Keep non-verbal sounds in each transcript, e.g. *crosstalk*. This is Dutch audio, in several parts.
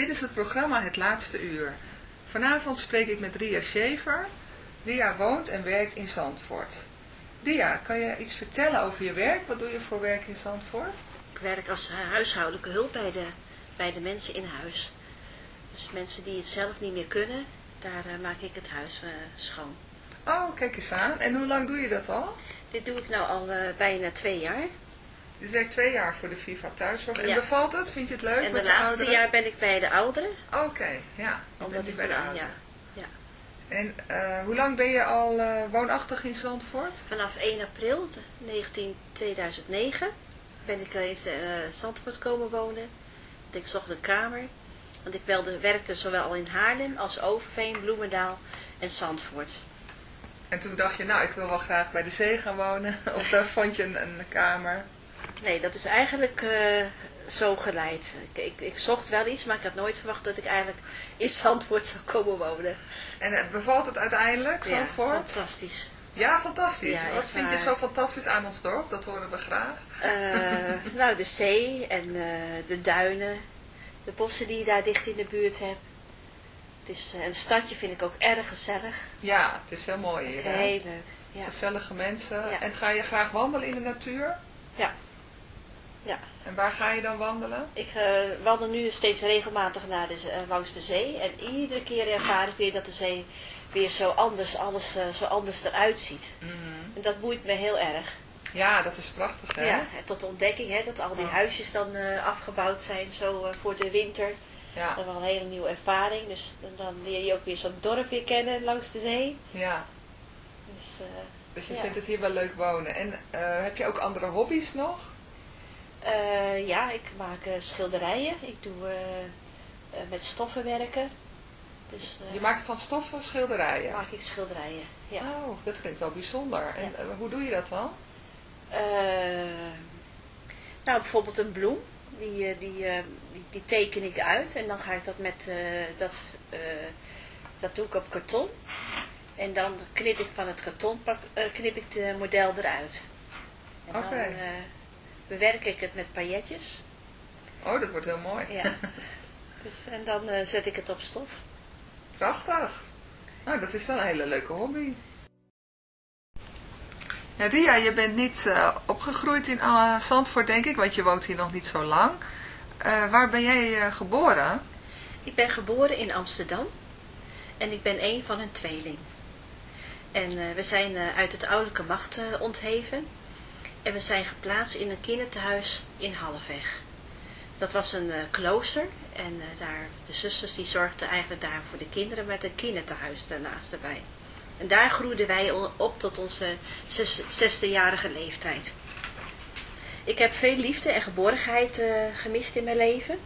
Dit is het programma Het Laatste Uur. Vanavond spreek ik met Ria Schever. Ria woont en werkt in Zandvoort. Ria, kan je iets vertellen over je werk? Wat doe je voor werk in Zandvoort? Ik werk als huishoudelijke hulp bij de, bij de mensen in huis. Dus mensen die het zelf niet meer kunnen, daar uh, maak ik het huis uh, schoon. Oh, kijk eens aan. En hoe lang doe je dat al? Dit doe ik nou al uh, bijna twee jaar. Dit werkt twee jaar voor de FIFA Thuiszorg. En bevalt het? Vind je het leuk En met de de laatste ouderen? jaar ben ik bij de ouderen. Oké, okay, ja. Dan u ik bij de ben- ouderen. Ja, ja. En uh, hoe lang ben je al uh, woonachtig in Zandvoort? Vanaf 1 april 19, 2009 ben ik in uh, Zandvoort komen wonen. Want ik zocht een kamer. Want ik werkte zowel in Haarlem als Overveen, Bloemendaal en Zandvoort. En toen dacht je, nou, ik wil wel graag bij de zee gaan wonen. *laughs* Of daar vond je een, een kamer. Nee, dat is eigenlijk uh, zo geleid. Ik, ik, ik, zocht wel iets, maar ik had nooit verwacht dat ik eigenlijk in Zandvoort zou komen wonen. En uh, bevalt het uiteindelijk, Zandvoort? Ja, fantastisch. Ja, fantastisch. Ja, Wat vind waar. je zo fantastisch aan ons dorp? Dat horen we graag. Uh, nou, de zee en de duinen. De bossen die je daar dicht in de buurt hebt. Het is, een stadje vind ik ook erg gezellig. Ja, het is heel mooi hier. Heel leuk. Ja. Gezellige mensen. Ja. En ga je graag wandelen in de natuur? Ja. En waar ga je dan wandelen? Ik uh, wandel nu steeds regelmatig naar de, uh, langs de zee. En iedere keer ervaar ik weer dat de zee weer zo anders, alles uh, zo anders eruit ziet. Mm En dat boeit me heel erg. Ja, dat is prachtig hè? Ja, en tot de ontdekking hè, dat al die huisjes dan afgebouwd zijn zo voor de winter. Ja, Dat is wel een hele nieuwe ervaring. Dus dan leer je ook weer zo'n dorp weer kennen langs de zee. ja. Dus, Dus je Ja. vindt het hier wel leuk wonen. En heb je ook andere hobby's nog? Uh, ja, ik maak uh, schilderijen. Ik doe uh, met stoffen werken. Dus, Je maakt van stoffen schilderijen? maak ik schilderijen, ja. Oh, dat klinkt wel bijzonder. En Ja. hoe doe je dat dan? Nou, bijvoorbeeld een bloem. Die, die, die, die teken ik uit. En dan ga ik dat met... Dat, dat doe ik op karton. En dan knip ik van het karton knip ik de model eruit. Oké. Bewerk ik het met pailletjes. Oh, dat wordt heel mooi. Ja. *laughs* dus, en dan uh, zet ik het op stof. Prachtig. Nou, dat is wel een hele leuke hobby. Ja, Ria, je bent niet uh, opgegroeid in uh, Zandvoort, denk ik, want je woont hier nog niet zo lang. Waar ben jij geboren? Ik ben geboren in Amsterdam. En ik ben een van een tweeling. En we zijn uit het ouderlijke macht ontheven. En we zijn geplaatst in een kinderthuis in Halfweg. Dat was een uh, klooster en uh, daar, de zusters die zorgden eigenlijk daar voor de kinderen met een kinderthuis daarnaast erbij. En daar groeiden wij op tot onze zes, zesdejarige leeftijd. Ik heb veel liefde en geborgenheid uh, gemist in mijn leven.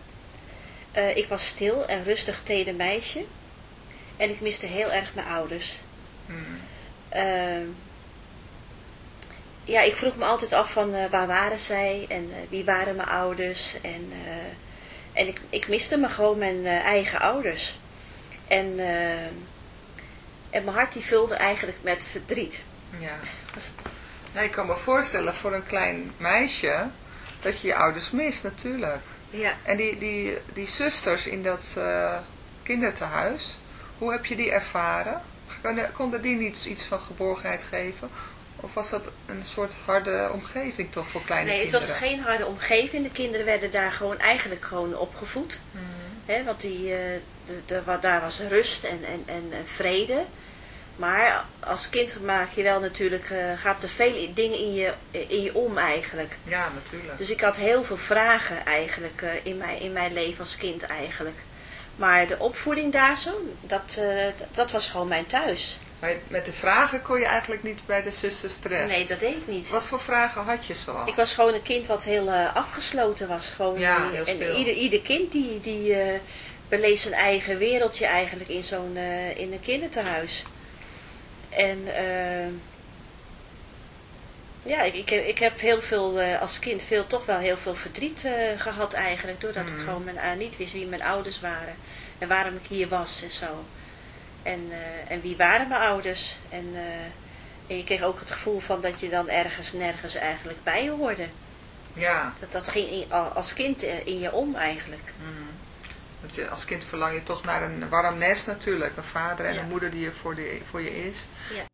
ik was stil en rustig teder meisje. En ik miste heel erg mijn ouders. Hmm. Ja, ik vroeg me altijd af van uh, waar waren zij en uh, wie waren mijn ouders. En, uh, en ik, ik miste me gewoon mijn eigen ouders. En, en mijn hart die vulde eigenlijk met verdriet. Ja. Nee, ik kan me voorstellen voor een klein meisje dat je je ouders mist natuurlijk. Ja. En die, die, die zusters in dat kinderthuis, hoe heb je die ervaren? Konden die niet iets van geborgenheid geven? Of was dat een soort harde omgeving toch voor kleine nee, kinderen? Nee, het was geen harde omgeving. De kinderen werden daar gewoon eigenlijk gewoon opgevoed. Mm. He, want die, uh, de, de, wat, daar was rust en, en, en, vrede. Maar als kind maak je wel natuurlijk, uh, gaat er veel dingen in je, in je om eigenlijk. Ja, natuurlijk. Dus ik had heel veel vragen eigenlijk uh, in, mijn, in mijn leven als kind eigenlijk. Maar de opvoeding daar zo, dat, dat was gewoon mijn thuis. Maar met de vragen kon je eigenlijk niet bij de zusters terecht? Nee, dat deed ik niet. Wat voor vragen had je zo? Ik was gewoon een kind wat heel uh, afgesloten was. Gewoon, ja, heel stil. En ieder, ieder kind die, die uh, beleeft zijn eigen wereldje eigenlijk in zo'n uh, in een kinderthuis. En ja, ik, ik, heb, ik heb heel veel als kind veel, toch wel heel veel verdriet gehad eigenlijk. Doordat Mhm. mm. ik gewoon mijn, niet wist wie mijn ouders waren. En waarom ik hier was en zo. En, uh, en wie waren mijn ouders? En, uh, en je kreeg ook het gevoel van dat je dan ergens nergens eigenlijk bij hoorde. Ja. Dat, dat ging in, als kind in je om eigenlijk. Mm. Want je, als kind verlang je toch naar een warm nest natuurlijk. Een vader en Ja. een moeder die er voor, de, voor je is. Ja.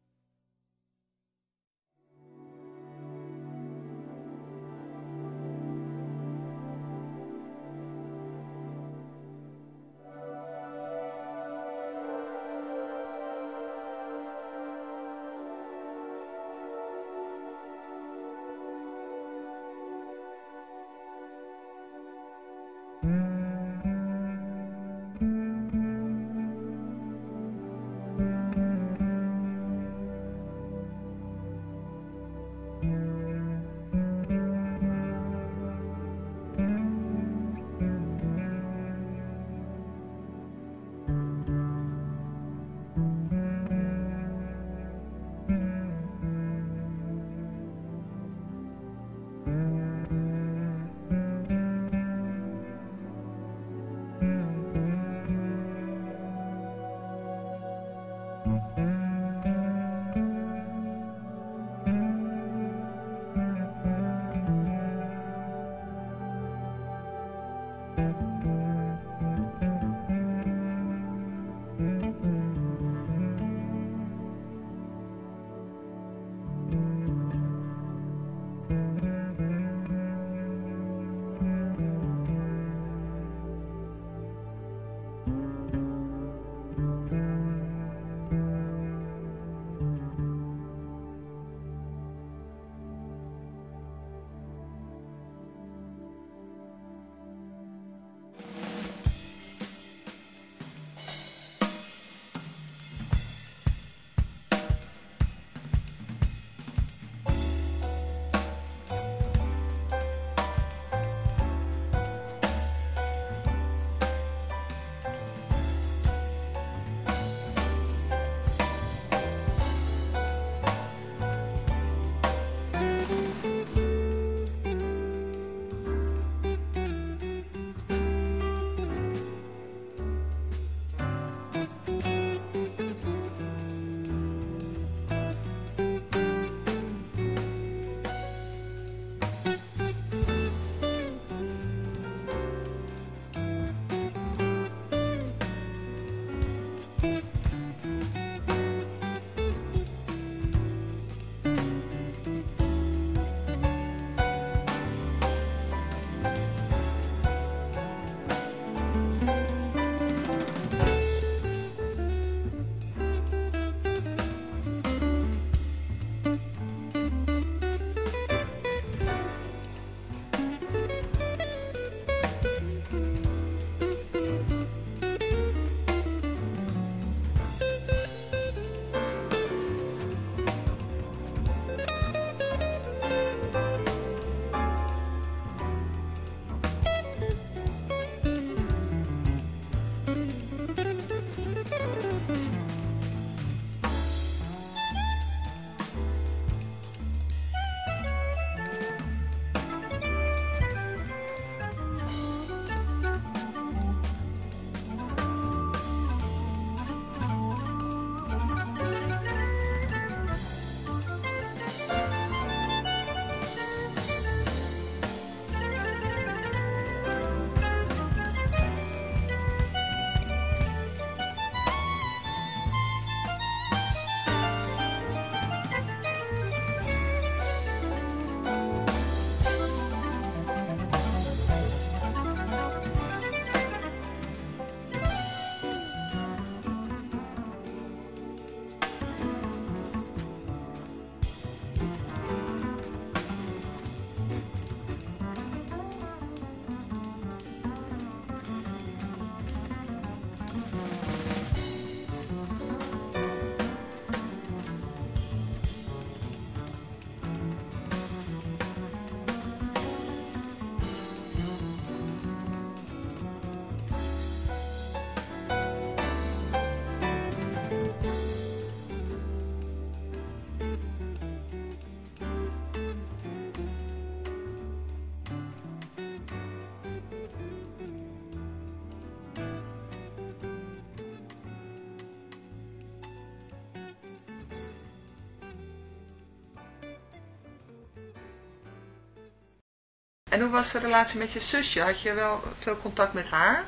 En hoe was de relatie met je zusje? Had je wel veel contact met haar?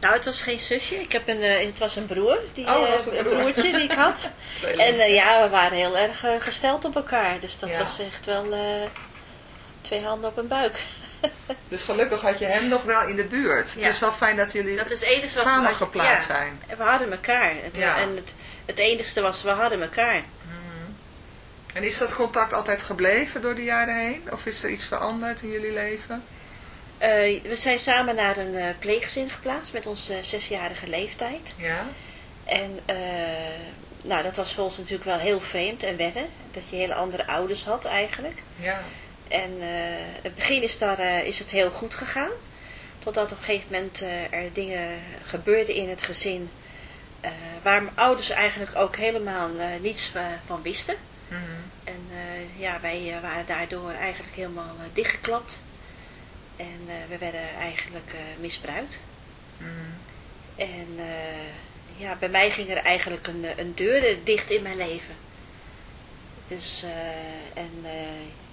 Nou, het was geen zusje. Ik heb een, eh, het was een broer. Die, Oh, het eh, was een een broer. broertje die ik had. *laughs* En eh, ja, we waren heel erg gesteld op elkaar. Dus dat Ja. was echt wel twee handen op een buik. *laughs* Dus gelukkig had je hem nog wel in de buurt. Het Ja. is wel fijn dat jullie Dat is het samen geplaatst ja. zijn. We hadden elkaar. Het, Ja. En het, het enigste was, we hadden elkaar. En is dat contact altijd gebleven door de jaren heen? Of is er iets veranderd in jullie leven? Eh, we zijn samen naar een eh, pleeggezin geplaatst met onze zesjarige leeftijd. Ja. En eh, nou, dat was voor ons natuurlijk wel heel vreemd en wennen. Dat je hele andere ouders had eigenlijk. Ja. En het begin is, daar, is het heel goed gegaan. Totdat op een gegeven moment er dingen gebeurden in het gezin. waar mijn ouders eigenlijk ook helemaal niets van wisten. Mhm. En eh, ja, wij eh, waren daardoor eigenlijk helemaal eh, dichtgeklapt. En we werden eigenlijk misbruikt. Mhm. En ja, bij mij ging er eigenlijk een, een deur dicht in mijn leven. Dus, en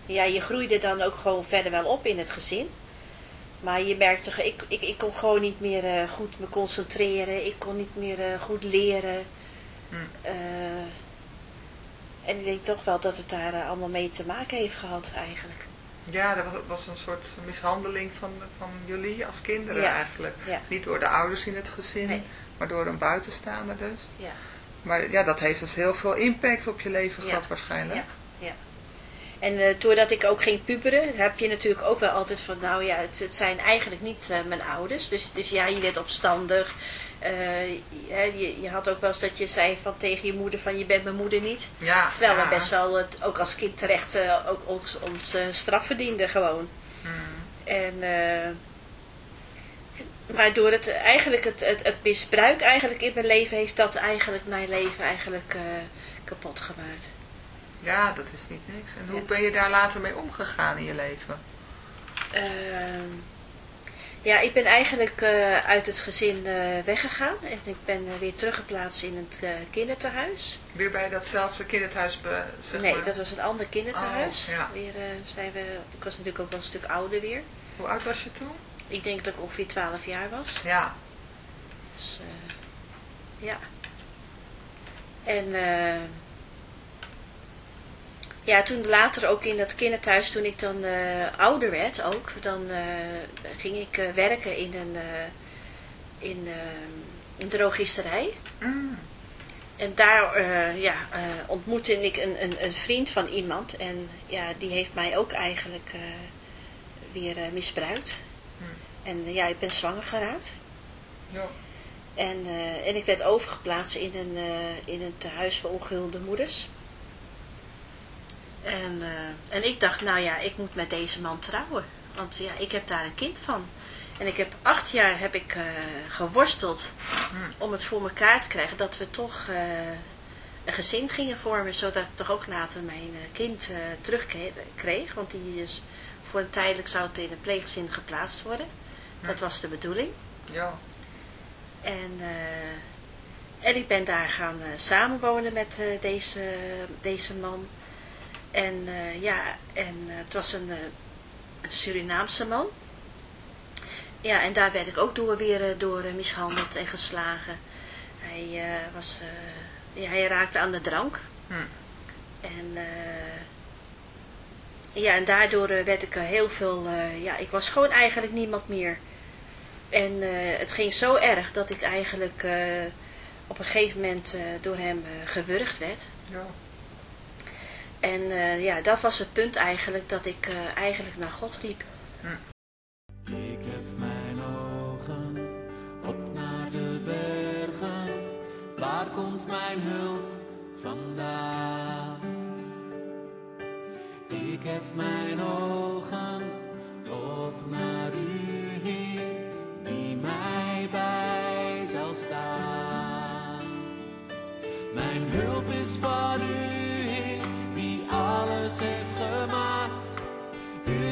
ja, je groeide dan ook gewoon verder wel op in het gezin. Maar je merkte, ik, ik, ik kon gewoon niet meer goed me concentreren. Ik kon niet meer goed leren. Eh, en ik denk toch wel dat het daar eh, allemaal mee te maken heeft gehad eigenlijk. Ja, dat was, een soort mishandeling van, van jullie als kinderen Ja. eigenlijk. Ja. Niet door de ouders in het gezin, Nee. maar door een buitenstaander dus. Ja. Maar ja, dat heeft dus heel veel impact op je leven gehad waarschijnlijk. Ja, ja. En eh, doordat ik ook ging puberen, heb je natuurlijk ook wel altijd van, nou ja, het, het zijn eigenlijk niet eh, mijn ouders. Dus, dus ja, je werd opstandig. Eh, je, je, je had ook wel eens dat je zei van tegen je moeder van, je bent mijn moeder niet. Ja, Terwijl ja. we best wel het, ook als kind terecht eh, ook ons, ons eh, straf verdienden gewoon. Mhm. En, eh, maar door het, eigenlijk het, het, het misbruik eigenlijk in mijn leven heeft dat eigenlijk mijn leven eigenlijk eh, kapot gemaakt. Ja, dat is niet niks. En hoe Ja. ben je daar later mee omgegaan in je leven? Ja, ik ben eigenlijk eh, uit het gezin eh, weggegaan. En ik ben eh, weer teruggeplaatst in het kinderthuis. Weer bij datzelfde kinderthuis, zeg nee, maar. dat was een ander kinderthuis. Oh, ja. Weer zijn we, ik was natuurlijk ook wel een stuk ouder weer. Hoe oud was je toen? Ik denk dat ik ongeveer 12 jaar was. Ja. Dus, ja. En eh, ja, toen later ook in dat kinderthuis, toen ik dan eh, ouder werd ook, dan eh, ging ik eh, werken in een, in, een drogisterij. Mm. En daar ja, ontmoette ik een, een, een vriend van iemand. En ja, die heeft mij ook eigenlijk weer misbruikt. Hm. En ja, ik ben zwanger geraakt. Ja. En, en ik werd overgeplaatst in een, in een tehuis voor ongehulde moeders. En, eh, en ik dacht, nou ja, ik moet met deze man trouwen. Want ja, ik heb daar een kind van. En ik heb acht jaar heb ik eh, geworsteld om het voor elkaar te krijgen dat we toch eh, een gezin gingen vormen. Zodat ik toch ook later mijn kind eh terugkreeg. Want die is voor een tijdelijk zou het in een pleeggezin geplaatst worden. Dat was de bedoeling. Ja. En, en ik ben daar gaan samenwonen met deze, deze man. En eh, ja, en eh, het was een, eh, een Surinaamse man. Ja, en daar werd ik ook door weer door mishandeld en geslagen. Hij, was, ja, hij raakte aan de drank. Hm. En ja, en daardoor werd ik heel veel, ja, ik was gewoon eigenlijk niemand meer. En het ging zo erg dat ik eigenlijk op een gegeven moment door hem gewurgd werd. Ja. En eh, ja, dat was het punt eigenlijk dat ik eh, eigenlijk naar God riep. Ik hef mijn ogen op naar de bergen. Waar komt mijn hulp vandaan? Ik hef mijn ogen op naar u, Heer, die mij bij zal staan. Mijn hulp is van u,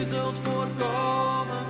zult voorkomen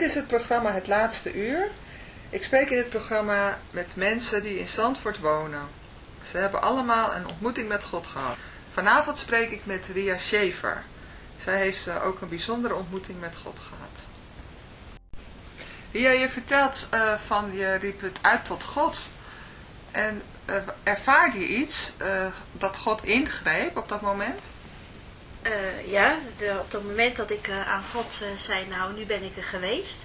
Dit is het programma Het Laatste Uur. Ik spreek in dit programma met mensen die in Zandvoort wonen. Ze hebben allemaal een ontmoeting met God gehad. Vanavond spreek ik met Ria Schaefer. Zij heeft eh, ook een bijzondere ontmoeting met God gehad. Ria, je vertelt eh, van je riep het uit tot God. En eh, ervaarde je iets dat God ingreep op dat moment? Eh, ja, de- op het moment dat ik eh, aan God eh, zei, nou nu ben ik er geweest,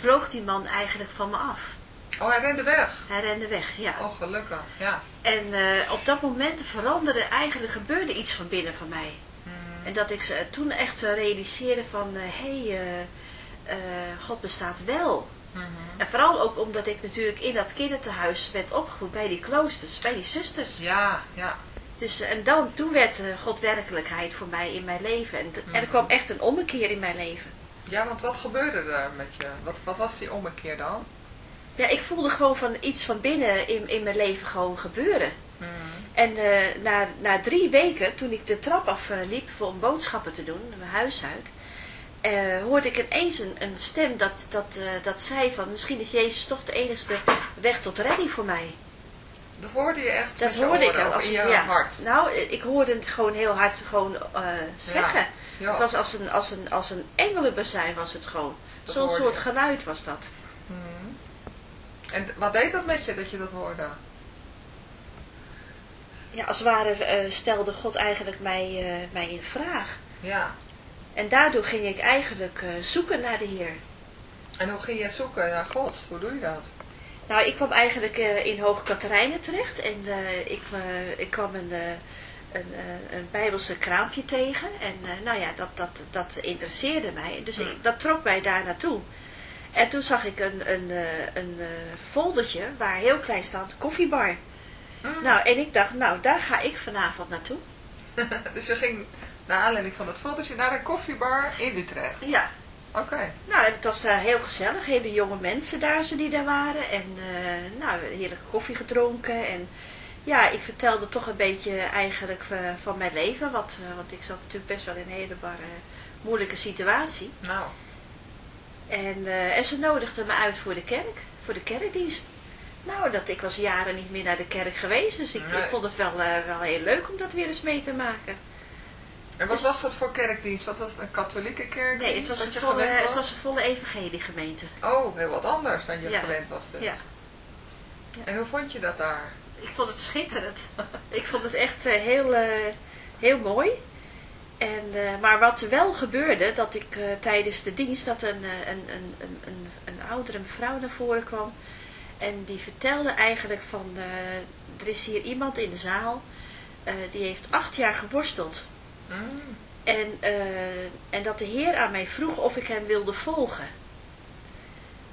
vloog die man eigenlijk van me af. Oh, hij rende weg. Hij rende weg, ja. Oh, gelukkig. Ja. En op dat moment veranderde eigenlijk, gebeurde iets van binnen van mij. En dat ik ze toen echt realiseerde van, hé, hey, God bestaat wel. Mhm. En vooral ook omdat ik natuurlijk in dat kinderthuis werd opgevoed bij die kloosters, bij die zusters. Ja, ja. Dus, eh, en dan, toen werd eh, God werkelijkheid voor mij in mijn leven. En, er kwam echt een ommekeer in mijn leven. Ja, want wat gebeurde er met je? Wat, wat was die ommekeer dan? Ja, ik voelde gewoon van iets van binnen in, in mijn leven gewoon gebeuren. Mhm. En eh, na, na drie weken, toen ik de trap afliep liep voor om boodschappen te doen, mijn huis uit, hoorde ik ineens een, een stem dat, dat, dat zei van, misschien is Jezus toch de enigste weg tot redding voor mij. Dat hoorde je echt Dat hoorde ik al als in ik- je ja, hart. Nou, ik hoorde het gewoon heel hard gewoon eh, zeggen. Ja. Het was als een, als een, als een was het gewoon. Zo'n soort geluid was dat. Mhm. En wat deed dat met je, dat je dat hoorde? Ja, als het ware eh, stelde God eigenlijk mij, eh, mij in vraag. Ja. En daardoor ging ik eigenlijk zoeken naar de Heer. En hoe ging je zoeken naar God? Hoe doe je dat? Nou, ik kwam eigenlijk eh, in Hoge Katerijnen terecht. En eh, ik, eh, ik kwam een, een, een bijbelse kraampje tegen. En nou ja, dat, dat, dat interesseerde mij. Dus ik, dat trok mij daar naartoe. En toen zag ik een, een, een foldertje waar heel klein staat koffiebar. Mm. Nou, en ik dacht, nou, daar ga ik vanavond naartoe. *laughs* dus je ging naar aanleiding van het foldertje naar een koffiebar in Utrecht. Ja, Oké. nou, het was eh, heel gezellig. Hele jonge mensen daar, ze die daar waren. En eh, nou, heerlijke koffie gedronken. En ja, ik vertelde toch een beetje eigenlijk eh, van mijn leven. Wat, want ik zat natuurlijk best wel in een hele barre, moeilijke situatie. Nou, En, en ze nodigden me uit voor de kerk, voor de kerkdienst. Nou, dat, ik was jaren niet meer naar de kerk geweest. Dus ik, Nee. ik vond het wel, wel heel leuk om dat weer eens mee te maken. En wat Dus- was dat voor kerkdienst? Wat was het, een katholieke kerkdienst? Nee, het was, een je volle, gewend het was? was een volle evangeliegemeente. Oh, heel wat anders dan je Ja. gewend was dus. Ja. Ja. En hoe vond je dat daar? Ik vond het schitterend. ik vond het echt eh, heel, eh, heel mooi. En, eh, maar wat er wel gebeurde, dat ik tijdens de dienst dat een, een, een, een, een, oudere mevrouw naar voren kwam. En die vertelde eigenlijk van, er is hier iemand in de zaal, die heeft acht jaar geworsteld. Mm. En, eh, en dat de Heer aan mij vroeg of ik hem wilde volgen.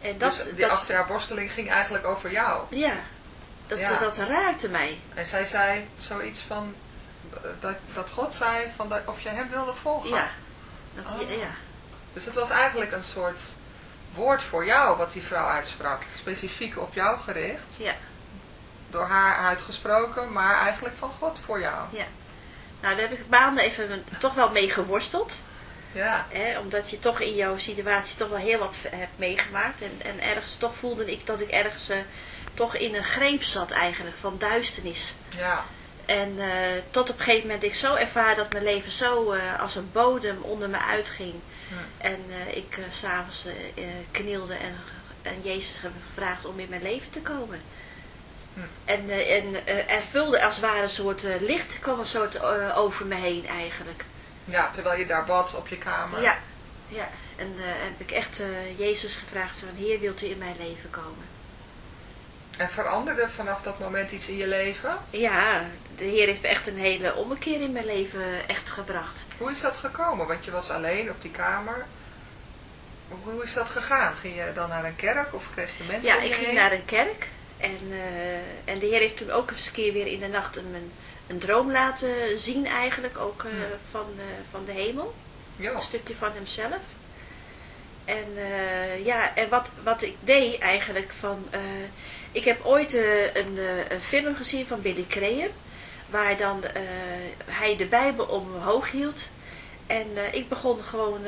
En dat, dus die dat, worsteling ging eigenlijk over jou. Ja, dat, Ja. dat raakte mij. En zij zei zoiets van, eh, dat, dat God zei van dat, of je hem wilde volgen. Ja, dat, Oh. ja. Dus het was eigenlijk een soort woord voor jou wat die vrouw uitsprak. Specifiek op jou gericht. ja. Door haar uitgesproken, maar eigenlijk van God voor jou. Ja. Nou, daar heb ik maanden even toch wel mee geworsteld. Ja, Hè, omdat je toch in jouw situatie toch wel heel wat hebt meegemaakt. En, en ergens toch voelde ik dat ik ergens eh, toch in een greep zat eigenlijk van duisternis. ja, En eh, tot op een gegeven moment ik zo ervaar dat mijn leven zo eh, als een bodem onder me uitging. Hm. En ik s s'avonds knielde en, en Jezus heb gevraagd om in mijn leven te komen. Hm. En, eh, en eh, er vulde als het ware een soort eh, licht kwam een soort over me heen eigenlijk. ja, terwijl je daar bad op je kamer. Ja, ja. En heb ik echt Jezus gevraagd van Heer wilt u in mijn leven komen. En veranderde vanaf dat moment iets in je leven? Ja, de Heer heeft echt een hele ommekeer in mijn leven echt gebracht. Hoe is dat gekomen? Want je was alleen op die kamer. Hoe is dat gegaan? Ging je dan naar een kerk of kreeg je mensen Ja, ik ging naar een kerk. En, eh, en de Heer heeft toen ook eens een keer weer in de nacht een, een, droom laten zien eigenlijk. Ook eh, Ja. van, eh, van de hemel. Ja, Een stukje van hemzelf. En ja, en wat, wat ik deed eigenlijk van... ik heb ooit een, een film gezien van Billy Graham. Waar dan hij de Bijbel omhoog hield. En ik begon gewoon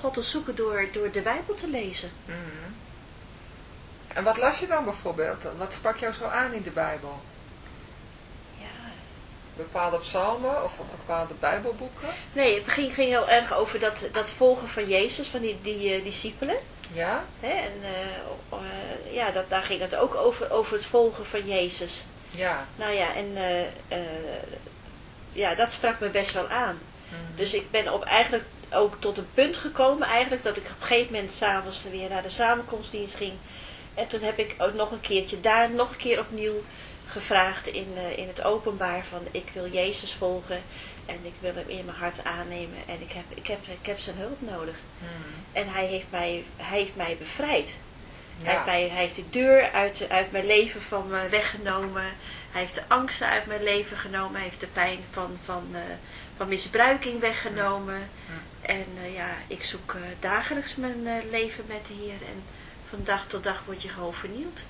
God te zoeken door, door de Bijbel te lezen. Mhm. En wat las je dan bijvoorbeeld? Wat sprak jou zo aan in de Bijbel? Ja, Bepaalde psalmen of bepaalde bijbelboeken? Nee, het ging, ging heel erg over dat, dat volgen van Jezus, van die, die eh, discipelen. Ja? Hè? En eh, eh, ja, dat, daar ging het ook over, over het volgen van Jezus. Ja. Nou ja, en ja, dat sprak me best wel aan. Mhm. Dus ik ben op eigenlijk ook tot een punt gekomen eigenlijk dat ik op een gegeven moment s'avonds weer naar de samenkomstdienst ging. En toen heb ik ook nog een keertje daar nog een keer opnieuw gevraagd in, eh, in het openbaar van ik wil Jezus volgen en ik wil hem in mijn hart aannemen en ik heb, ik heb, ik heb zijn hulp nodig. Mhm. En hij heeft mij, hij heeft mij bevrijd. Hij, heeft mij, hij heeft de deur uit, uit mijn leven van me weggenomen. Hij heeft de angsten uit mijn leven genomen. Hij heeft de pijn van, van, eh, van misbruiking weggenomen. En eh, ja, ik zoek dagelijks mijn leven met de Heer. En van dag tot dag word je gewoon vernieuwd.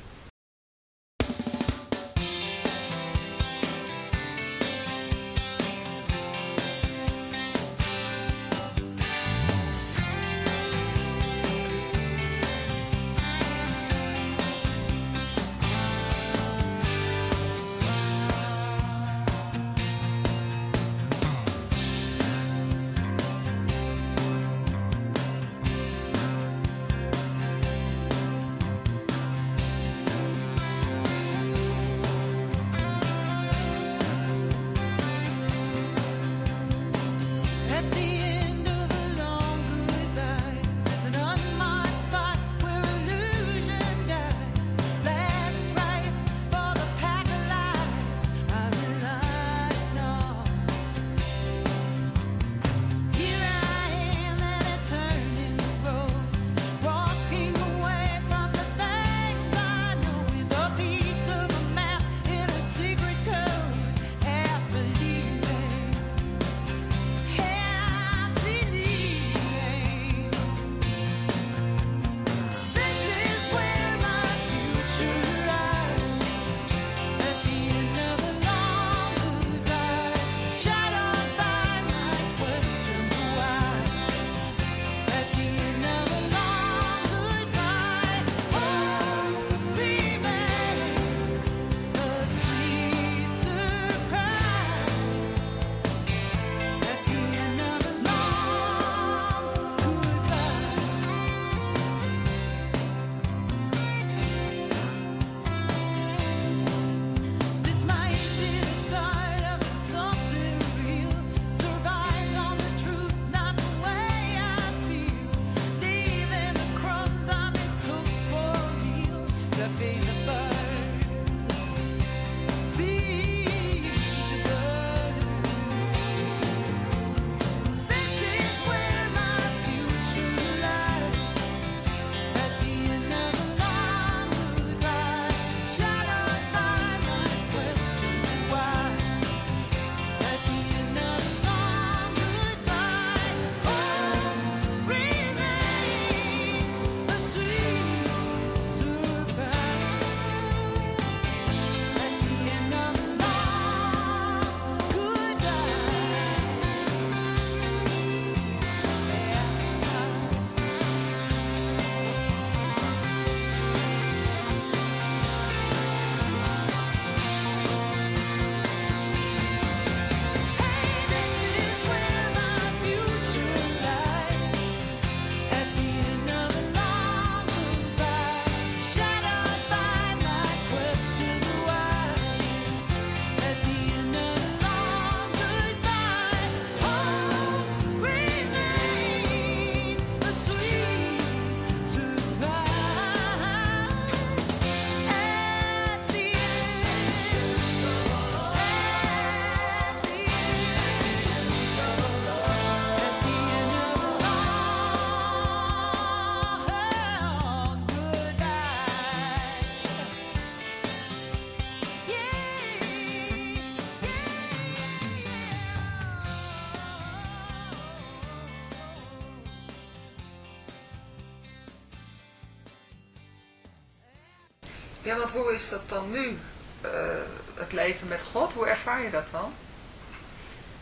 Ja, want hoe is dat dan nu? eh, het leven met God, hoe ervaar je dat dan?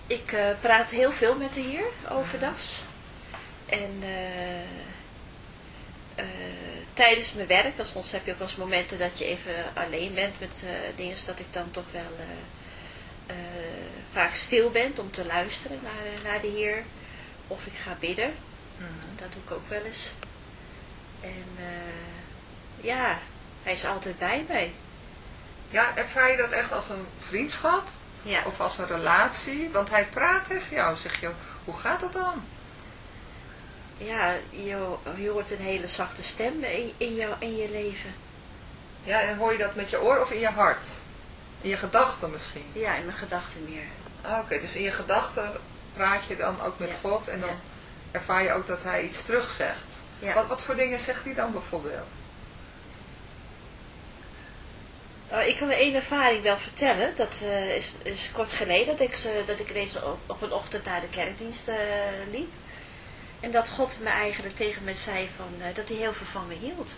Ik eh, praat heel veel met de Heer overdags. En eh, tijdens mijn werk, als soms heb je ook wel eens momenten dat je even alleen bent met dingen, dat ik dan toch wel vaak stil ben om te luisteren naar, naar de Heer. Of ik ga bidden. Dat doe ik ook wel eens. En ja, hij is altijd bij mij. Ja, ervaar je dat echt als een vriendschap? Ja. Of als een relatie? Want hij praat tegen jou. Zeg je, hoe gaat dat dan? Ja, je, je hoort een hele zachte stem in, in, jou, in je leven. Ja, en hoor je dat met je oor of in je hart? In je gedachten misschien? Ja, in mijn gedachten meer. Ah, Oké, dus in je gedachten praat je dan ook met Ja. God en dan Ja. ervaar je ook dat hij iets terugzegt. Ja. Wat, wat voor dingen zegt hij dan bijvoorbeeld? Oh, ik kan me één ervaring wel vertellen. Dat eh, is, is kort geleden dat ik, ze, dat ik reeds op, op een ochtend naar de kerkdienst eh, liep. En dat God me eigenlijk tegen me zei van, eh, dat hij heel veel van me hield.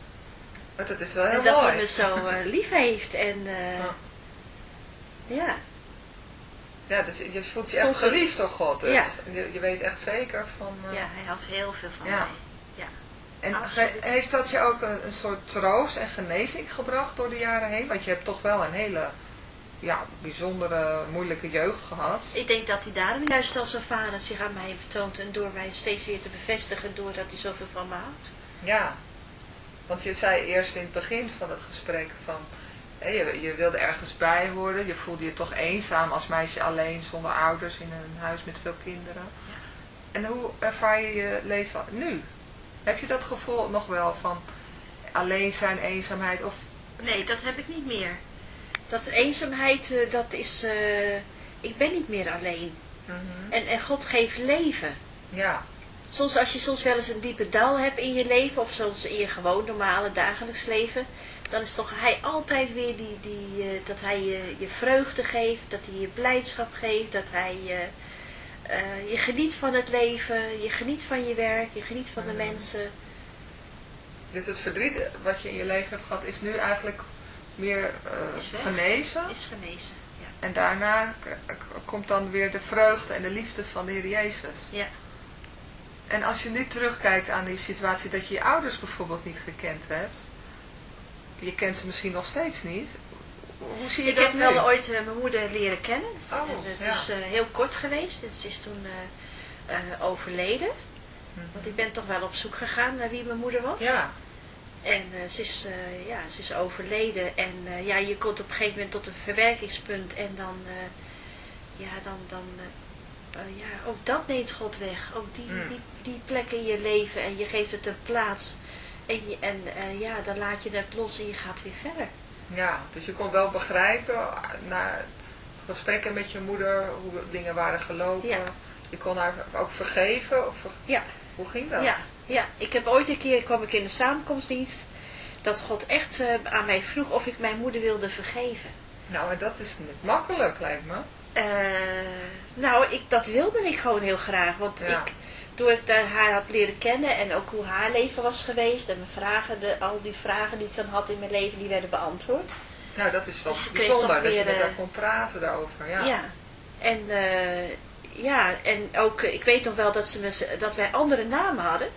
Want dat is wel heel en dat mooi. hij me zo lief heeft. En Ja. ja. Ja, dus je voelt je Soms echt geliefd door God. Dus Ja. je, je weet echt zeker van... ja, hij houdt heel veel van Ja. mij. Ja. En absoluut. heeft dat je ook een, een soort troost en genezing gebracht door de jaren heen? Want je hebt toch wel een hele ja, bijzondere, moeilijke jeugd gehad. Ik denk dat hij daarom juist als een vader zich aan mij betoont en door mij steeds weer te bevestigen doordat hij zoveel van me houdt. Ja, want je zei eerst in het begin van het gesprek van... je, je wilde ergens bij horen, je voelde je toch eenzaam als meisje alleen zonder ouders in een huis met veel kinderen. En hoe ervaar je je leven nu? Heb je dat gevoel nog wel van alleen zijn, eenzaamheid? Of, Nee, dat heb ik niet meer. Dat eenzaamheid, eh, dat is... eh, ik ben niet meer alleen. En, en God geeft leven. Ja, Soms als je soms wel eens een diepe dal hebt in je leven, of soms in je gewoon normale dagelijks leven, dan is toch hij altijd weer die, die, eh, dat hij je, je vreugde geeft, dat hij je blijdschap geeft, dat hij je, eh, je geniet van het leven, je geniet van je werk, je geniet van de mensen. dus het verdriet wat je in je leven hebt gehad is nu eigenlijk meer eh, Is genezen. Is genezen. Ja. En daarna komt dan weer de vreugde en de liefde van de Heer Jezus. Ja. En als je nu terugkijkt aan die situatie dat je je ouders bijvoorbeeld niet gekend hebt. Je kent ze misschien nog steeds niet. Hoe zie je Ik dat heb nu? wel ooit eh, mijn moeder leren kennen. Oh, En het ja. is eh, heel kort geweest. en Ze is toen eh, eh, overleden. Mhm. Want ik ben toch wel op zoek gegaan naar wie mijn moeder was. Ja, En eh, ze, is, eh, ja, ze is overleden. En eh, ja, je komt op een gegeven moment tot een verwerkingspunt. En dan, eh, ja, dan, dan eh, eh, ja, ook dat neemt God weg. Ook die, Mm. die, die plek in je leven. En je geeft het een plaats. En, je, en eh, ja, dan laat je het los en je gaat weer verder. Ja, dus je kon wel begrijpen na gesprekken met je moeder hoe dingen waren gelopen. Ja. Je kon haar ook vergeven. Of, ver- Ja. hoe ging dat? Ja, ja, ik heb ooit een keer, kwam ik in de samenkomstdienst, dat God echt eh, aan mij vroeg of ik mijn moeder wilde vergeven. Nou, en dat is niet makkelijk, lijkt me. Eh, nou, ik, dat wilde ik gewoon heel graag, want Ja. ik, toen ik daar haar had leren kennen en ook hoe haar leven was geweest en mijn vragen, de, al die vragen die ik dan had in mijn leven, die werden beantwoord. Nou, dat is wel Dus bijzonder dat je met haar eh, kon praten daarover. Ja. Ja. En, eh, ja, en ook, eh, ik weet nog wel dat, ze me, dat wij andere namen hadden.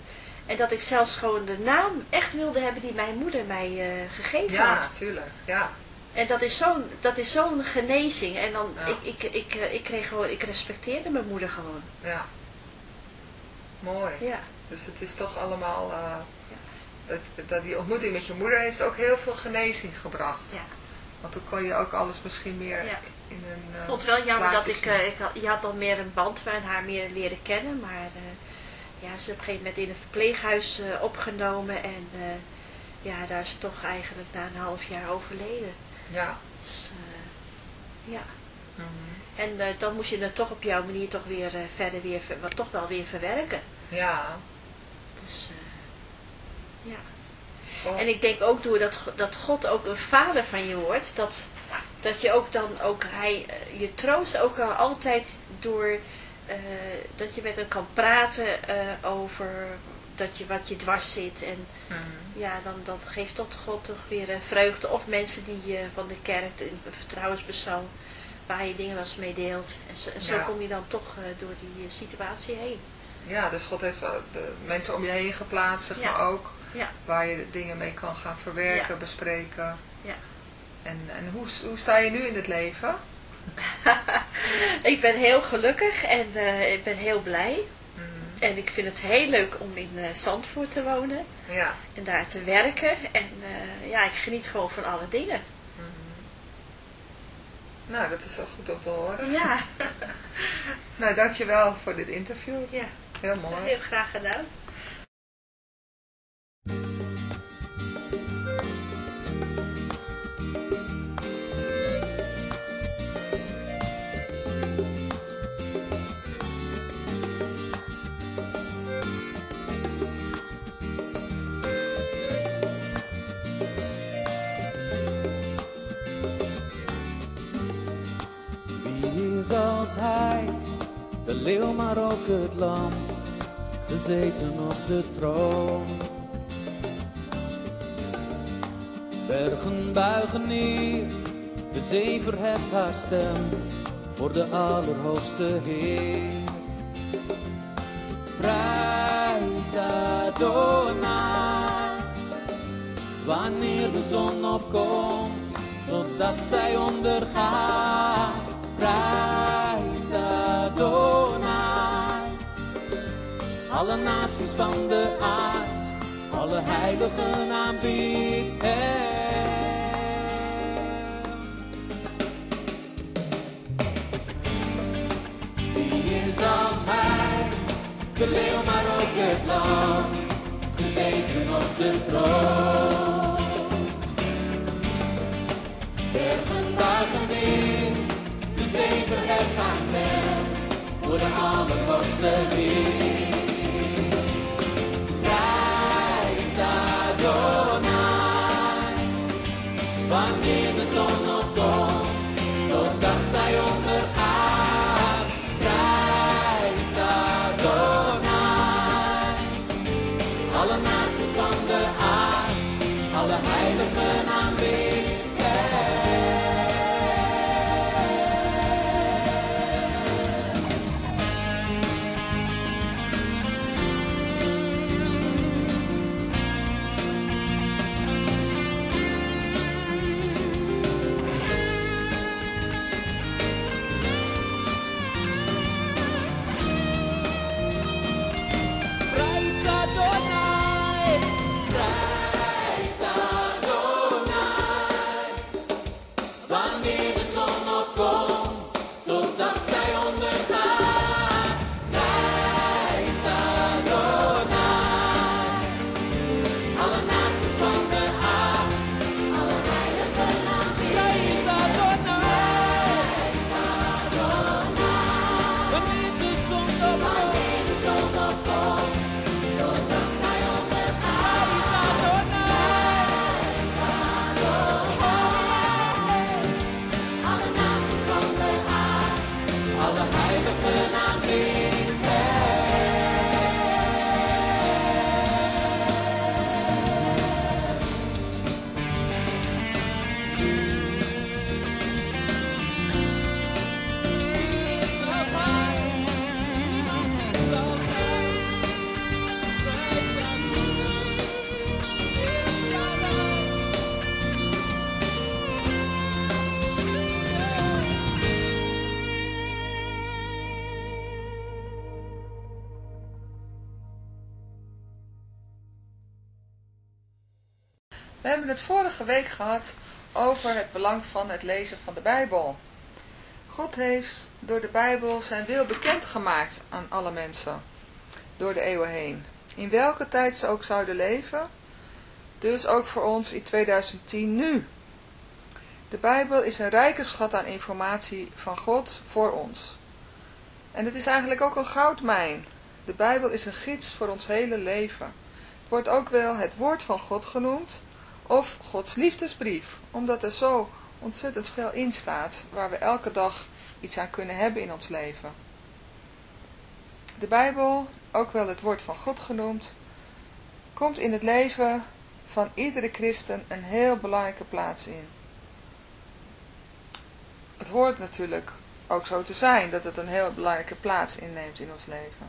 En dat ik zelfs gewoon de naam echt wilde hebben die mijn moeder mij eh, gegeven Ja, had. natuurlijk. Ja. En dat is zo'n dat is zo'n genezing. En dan, Ja. ik, ik, ik, eh, ik, kreeg gewoon, ik respecteerde mijn moeder gewoon. ja. Mooi. Ja, Dus het is toch allemaal... eh, dat, dat die ontmoeting met je moeder heeft ook heel veel genezing gebracht. ja. Want toen kon je ook alles misschien meer Ja. in een uh, Ik vond het wel jammer dat ik, eh, ik had, je had dan meer een band met haar meer leren kennen. Maar eh, ja, ze is op een gegeven moment in een verpleeghuis eh, opgenomen. En eh, ja, daar is ze toch eigenlijk na een half jaar overleden. Ja. Dus eh, ja. Mhm. En eh, dan moest je het toch op jouw manier toch weer eh, verder weer, wat toch wel weer verwerken. Ja. Dus eh, ja. Oh, En ik denk ook doordat Go- dat God ook een vader van je wordt, dat, dat je ook dan ook, hij je troost ook al altijd door dat je met hem kan praten over dat je wat je dwars zit. En ja, dan dat geeft tot God toch weer vreugde. Of mensen die van de kerk, een vertrouwenspersoon, waar je dingen wel eens mee deelt. En zo, en zo Ja. kom je dan toch eh, door die eh, situatie heen. Ja, dus God heeft eh, de mensen om je heen geplaatst, zeg Ja. maar ook. Ja. Waar je dingen mee kan gaan verwerken, bespreken. Ja. En, en hoe, hoe sta je nu in het leven? *laughs* ik ben heel gelukkig en ik ben heel blij. Mhm. En ik vind het heel leuk om in eh, Zandvoort te wonen Ja. en daar te werken. En ja, ik geniet gewoon van alle dingen. Nou, dat is wel goed om te horen. Ja, *laughs* Nou, dankjewel voor dit interview. ja Heel mooi. heel graag gedaan. Hij, de leeuw maar ook het lam, gezeten op de troon. Bergen buigen neer, de zee verheft haar stem voor de Allerhoogste Heer. Prijs Adonai, wanneer de zon opkomt, totdat zij ondergaat. Adonai, alle naties van de aard, alle heiligen aanbiedt hem. Wie is als hij, de leeuw maar ook het lam, gezeten op de troon. Bergen buigen in, de zee verheft haar voor de week gehad over het belang van het lezen van de Bijbel. God heeft door de Bijbel zijn wil bekendgemaakt aan alle mensen, door de eeuwen heen. In welke tijd ze ook zouden leven, dus ook voor ons in 2010 nu. De Bijbel is een rijke schat aan informatie van God voor ons. En het is eigenlijk ook een goudmijn. De Bijbel is een gids voor ons hele leven. Het wordt ook wel het woord van God genoemd, of Gods liefdesbrief, omdat er zo ontzettend veel in staat waar we elke dag iets aan kunnen hebben in ons leven. De Bijbel, ook wel het woord van God genoemd, komt in het leven van iedere christen een heel belangrijke plaats in. Het hoort natuurlijk ook zo te zijn dat het een heel belangrijke plaats inneemt in ons leven.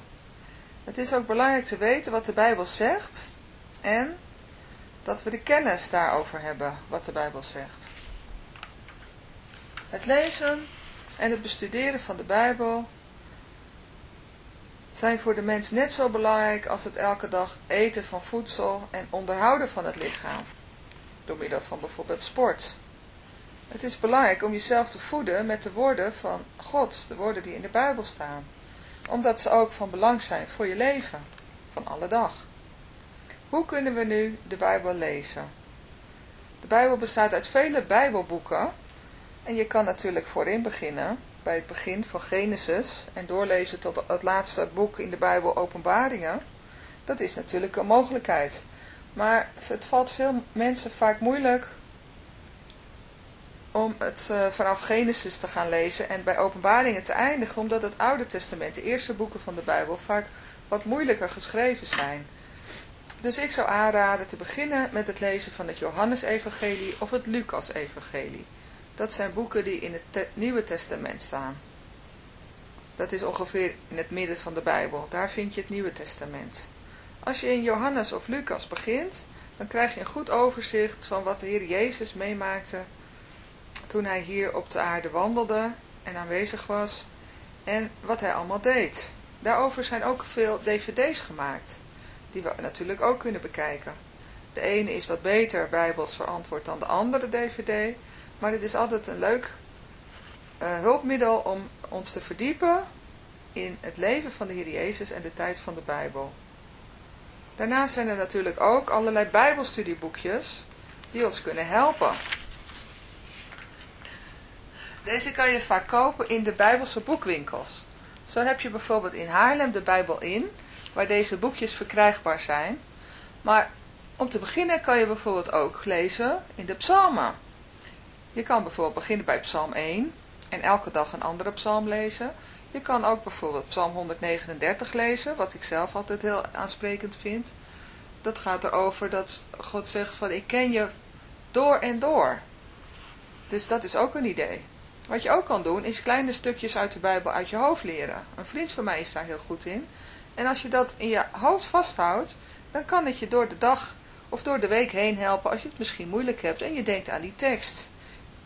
Het is ook belangrijk te weten wat de Bijbel zegt en dat we de kennis daarover hebben wat de Bijbel zegt. Het lezen en het bestuderen van de Bijbel zijn voor de mens net zo belangrijk als het elke dag eten van voedsel en onderhouden van het lichaam, door middel van bijvoorbeeld sport. Het is belangrijk om jezelf te voeden met de woorden van God, de woorden die in de Bijbel staan, omdat ze ook van belang zijn voor je leven, van alle dag. Hoe kunnen we nu de Bijbel lezen? De Bijbel bestaat uit vele Bijbelboeken en je kan natuurlijk voorin beginnen bij het begin van Genesis en doorlezen tot het laatste boek in de Bijbel, Openbaringen. Dat is natuurlijk een mogelijkheid. Maar het valt veel mensen vaak moeilijk om het uh, vanaf Genesis te gaan lezen en bij Openbaringen te eindigen, omdat het Oude Testament, de eerste boeken van de Bijbel, vaak wat moeilijker geschreven zijn. Dus ik zou aanraden te beginnen met het lezen van het Johannesevangelie of het Lucas-evangelie. Dat zijn boeken die in het Nieuwe Testament staan. Dat is ongeveer in het midden van de Bijbel. Daar vind je het Nieuwe Testament. Als je in Johannes of Lucas begint, dan krijg je een goed overzicht van wat de Heer Jezus meemaakte toen hij hier op de aarde wandelde en aanwezig was en wat hij allemaal deed. Daarover zijn ook veel dvd's gemaakt, die we natuurlijk ook kunnen bekijken. De ene is wat beter bijbels verantwoord dan de andere dvd, maar het is altijd een leuk uh, hulpmiddel om ons te verdiepen in het leven van de Heer Jezus en de tijd van de Bijbel. Daarnaast zijn er natuurlijk ook allerlei bijbelstudieboekjes die ons kunnen helpen. Deze kan je vaak kopen in de Bijbelse boekwinkels. Zo heb je bijvoorbeeld in Haarlem de Bijbel in, waar deze boekjes verkrijgbaar zijn. Maar om te beginnen kan je bijvoorbeeld ook lezen in de psalmen. Je kan bijvoorbeeld beginnen bij psalm 1 en elke dag een andere psalm lezen. Je kan ook bijvoorbeeld psalm 139 lezen, wat ik zelf altijd heel aansprekend vind. Dat gaat erover dat God zegt van ik ken je door en door. Dus dat is ook een idee. Wat je ook kan doen, is kleine stukjes uit de Bijbel uit je hoofd leren. Een vriend van mij is daar heel goed in. En als je dat in je hoofd vasthoudt, dan kan het je door de dag of door de week heen helpen als je het misschien moeilijk hebt en je denkt aan die tekst.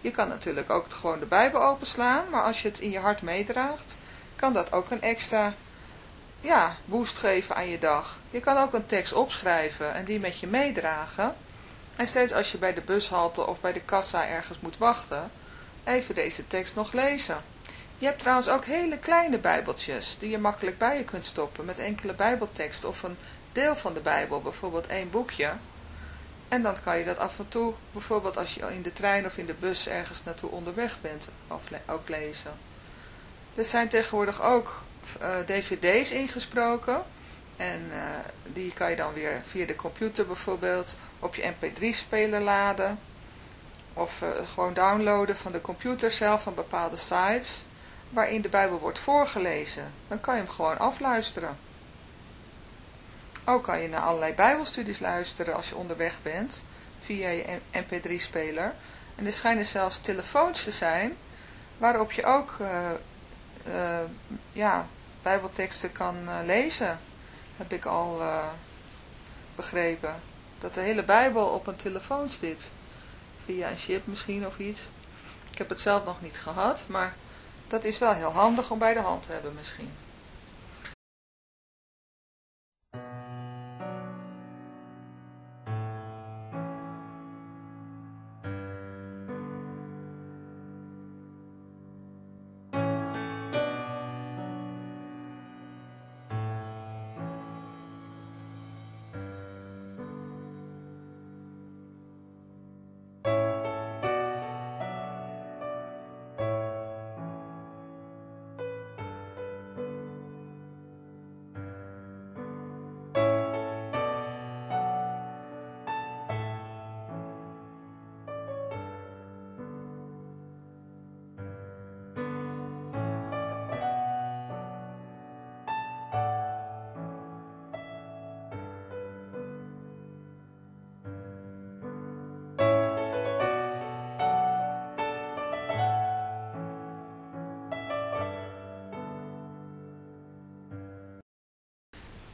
Je kan natuurlijk ook gewoon de Bijbel openslaan, maar als je het in je hart meedraagt, kan dat ook een extra ja, boost geven aan je dag. Je kan ook een tekst opschrijven en die met je meedragen. En steeds als je bij de bushalte of bij de kassa ergens moet wachten, even deze tekst nog lezen. Je hebt trouwens ook hele kleine bijbeltjes die je makkelijk bij je kunt stoppen met enkele bijbelteksten of een deel van de Bijbel, bijvoorbeeld één boekje. En dan kan je dat af en toe, bijvoorbeeld als je in de trein of in de bus ergens naartoe onderweg bent, ook lezen. Er zijn tegenwoordig ook uh, dvd's ingesproken. En uh, die kan je dan weer via de computer bijvoorbeeld op je mp3-speler laden. Of uh, gewoon downloaden van de computer zelf van bepaalde sites waarin de Bijbel wordt voorgelezen. Dan kan je hem gewoon afluisteren. Ook kan je naar allerlei bijbelstudies luisteren als je onderweg bent, via je mp3-speler. En er schijnen zelfs telefoons te zijn, waarop je ook uh, uh, ja, bijbelteksten kan uh, lezen. Heb ik al begrepen. Dat de hele bijbel op een telefoon zit. Via een chip misschien of iets. Ik heb het zelf nog niet gehad, maar dat is wel heel handig om bij de hand te hebben misschien.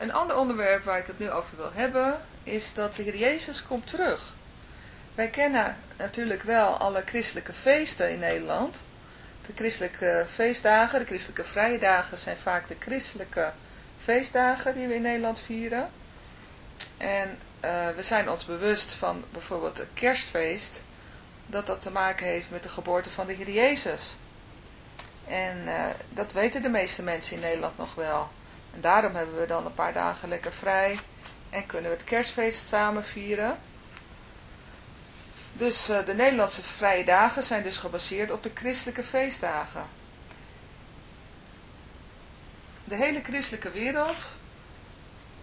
Een ander onderwerp waar ik het nu over wil hebben, is dat de Heer Jezus komt terug. Wij kennen natuurlijk wel alle christelijke feesten in Nederland. De christelijke feestdagen, de christelijke vrije dagen zijn vaak de christelijke feestdagen die we in Nederland vieren. En eh, we zijn ons bewust van bijvoorbeeld het kerstfeest, dat dat te maken heeft met de geboorte van de Heer Jezus. En eh, dat weten de meeste mensen in Nederland nog wel. Daarom hebben we dan een paar dagen lekker vrij en kunnen we het kerstfeest samen vieren. Dus eh, de Nederlandse vrije dagen zijn dus gebaseerd op de christelijke feestdagen. De hele christelijke wereld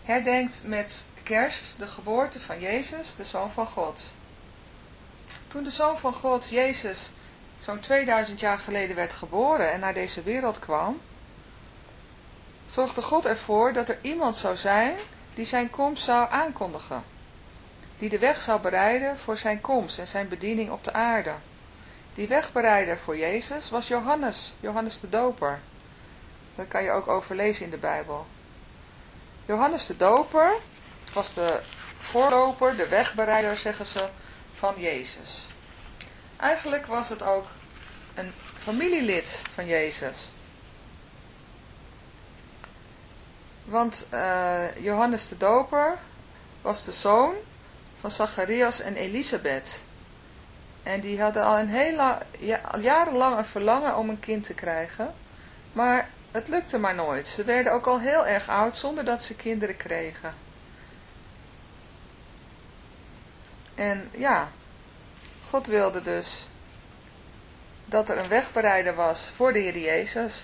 herdenkt met kerst de geboorte van Jezus, de Zoon van God. Toen de Zoon van God, Jezus, zo'n 2000 jaar geleden werd geboren en naar deze wereld kwam, zorgde God ervoor dat er iemand zou zijn die zijn komst zou aankondigen. Die de weg zou bereiden voor zijn komst en zijn bediening op de aarde. Die wegbereider voor Jezus was Johannes, Johannes de Doper. Dat kan je ook overlezen in de Bijbel. Johannes de Doper was de voorloper, de wegbereider, zeggen ze, van Jezus. Eigenlijk was het ook een familielid van Jezus. Want uh, Johannes de Doper was de zoon van Zacharias en Elisabeth. En die hadden al, een hele, ja, al jarenlang een verlangen om een kind te krijgen. Maar het lukte maar nooit. Ze werden ook al heel erg oud zonder dat ze kinderen kregen. En ja, God wilde dus dat er een wegbereider was voor de Heer Jezus.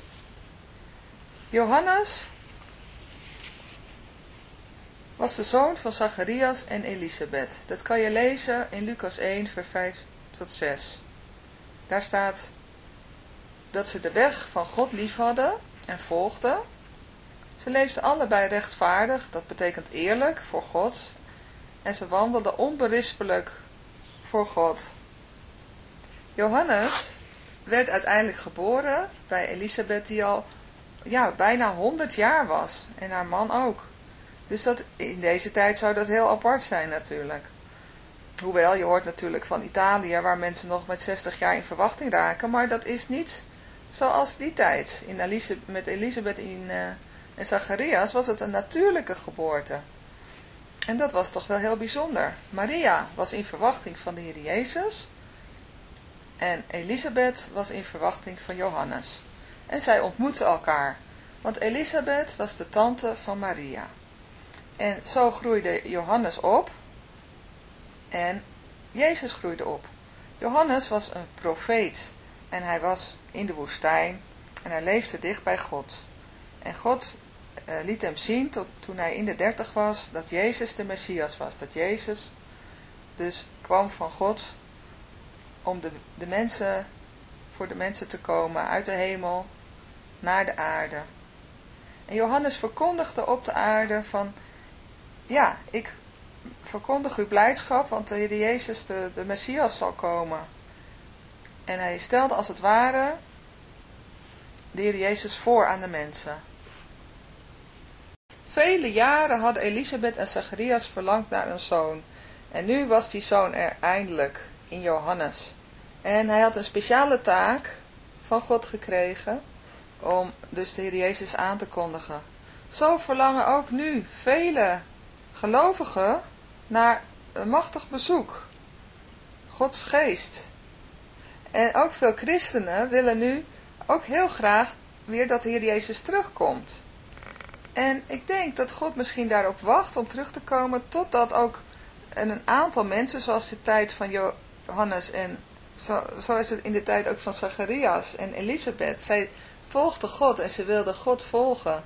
Johannes was de zoon van Zacharias en Elisabeth. Dat kan je lezen in Lucas 1, vers 5 tot 6. Daar staat dat ze de weg van God lief hadden en volgden. Ze leefden allebei rechtvaardig, dat betekent eerlijk voor God. En ze wandelden onberispelijk voor God. Johannes werd uiteindelijk geboren bij Elisabeth die al ja, bijna 100 jaar was. En haar man ook. Dus dat, in deze tijd zou dat heel apart zijn natuurlijk. Hoewel, je hoort natuurlijk van Italië waar mensen nog met 60 jaar in verwachting raken. Maar dat is niet zoals die tijd. In Elise, met Elisabeth in, uh, en Zacharias was het een natuurlijke geboorte. En dat was toch wel heel bijzonder. Maria was in verwachting van de Heer Jezus. En Elisabeth was in verwachting van Johannes. En zij ontmoetten elkaar. Want Elisabeth was de tante van Maria. En zo groeide Johannes op. En Jezus groeide op. Johannes was een profeet. En hij was in de woestijn. En hij leefde dicht bij God. En God uh, liet hem zien tot, toen hij in de dertig was. Dat Jezus de Messias was. Dat Jezus dus kwam van God. Om de, de mensen, voor de mensen te komen uit de hemel naar de aarde. En Johannes verkondigde op de aarde van ja, ik verkondig uw blijdschap, want de Heer Jezus, de, de Messias, zal komen. En hij stelde als het ware de Heer Jezus voor aan de mensen. Vele jaren hadden Elisabeth en Zacharias verlangd naar een zoon. En nu was die zoon er eindelijk, in Johannes. En hij had een speciale taak van God gekregen, om dus de Heer Jezus aan te kondigen. Zo verlangen ook nu vele gelovigen naar een machtig bezoek. Gods geest. En ook veel christenen willen nu ook heel graag weer dat de Heer Jezus terugkomt. En ik denk dat God misschien daarop wacht om terug te komen totdat ook een aantal mensen, zoals de tijd van Johannes en zo, zo is het in de tijd ook van Zacharias en Elisabeth. Zij volgden God en ze wilden God volgen.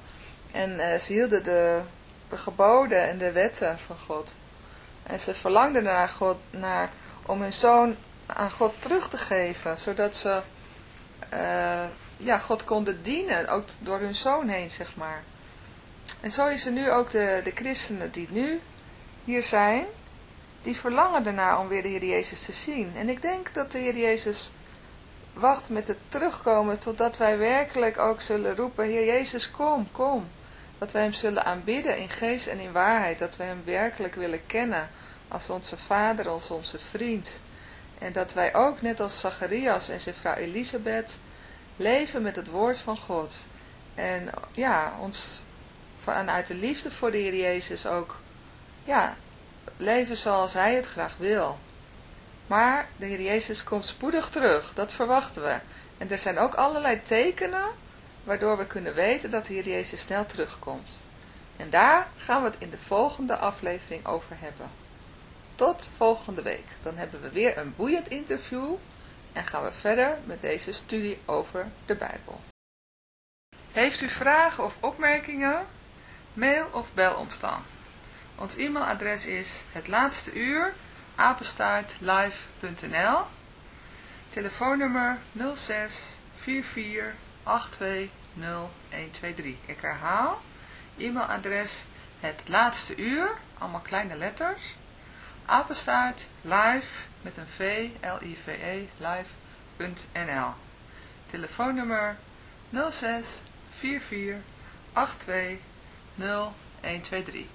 En uh, ze hielden de de geboden en de wetten van God. En ze verlangden naar God, naar, om hun zoon aan God terug te geven, zodat ze uh, ja, God konden dienen, ook door hun zoon heen, zeg maar. En zo is er nu ook de, de christenen die nu hier zijn, die verlangen ernaar om weer de Heer Jezus te zien. En ik denk dat de Heer Jezus wacht met het terugkomen, totdat wij werkelijk ook zullen roepen, Heer Jezus, kom, kom. Dat wij hem zullen aanbidden in geest en in waarheid. Dat wij hem werkelijk willen kennen als onze vader, als onze vriend. En dat wij ook, net als Zacharias en zijn vrouw Elisabeth, leven met het woord van God. En ja, ons vanuit de liefde voor de Heer Jezus ook, ja, leven zoals Hij het graag wil. Maar de Heer Jezus komt spoedig terug, dat verwachten we. En er zijn ook allerlei tekenen waardoor we kunnen weten dat de Heer Jezus snel terugkomt. En daar gaan we het in de volgende aflevering over hebben. Tot volgende week. Dan hebben we weer een boeiend interview en gaan we verder met deze studie over de Bijbel. Heeft u vragen of opmerkingen? Mail of bel ons dan. Ons e-mailadres is het laatste Telefoonnummer 06 44 82 0123. Ik herhaal. E-mailadres het laatste uur, allemaal kleine letters. Apenstaart live met een V, L-I-V-E, live.nl. Telefoonnummer 06 44 82 0123.